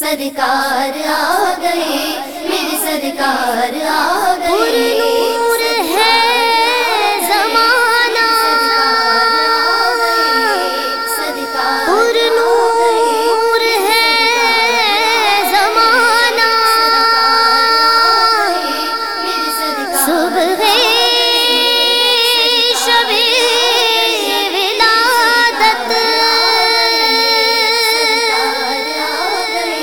سرکار آ گئے میرے سرکار آ گئے۔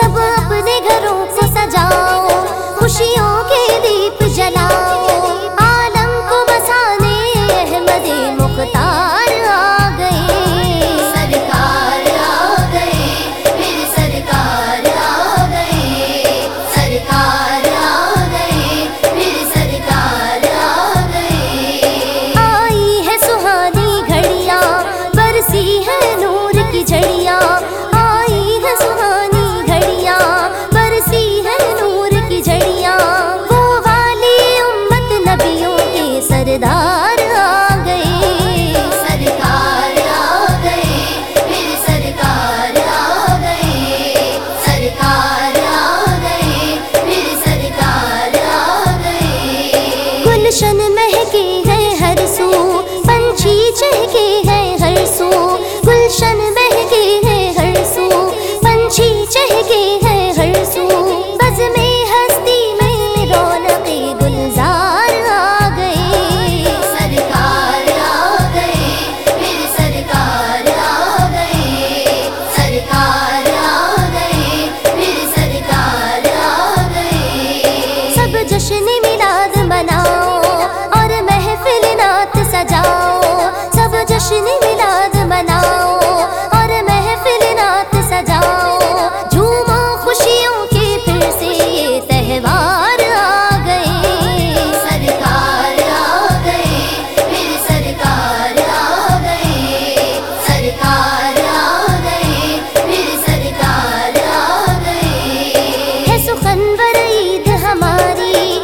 سب اپنے گھروں سے جشن ملاد مناؤ اور محفل رات سجاؤ۔ جھوما خوشیوں کے پھر سے تہوار آ گئے۔ سرکار آ گئے۔ میرے سرکار آ گئے۔ سرکار آ گئے۔ میرے سرکار آ گئے۔ ہے سخن عید ہماری۔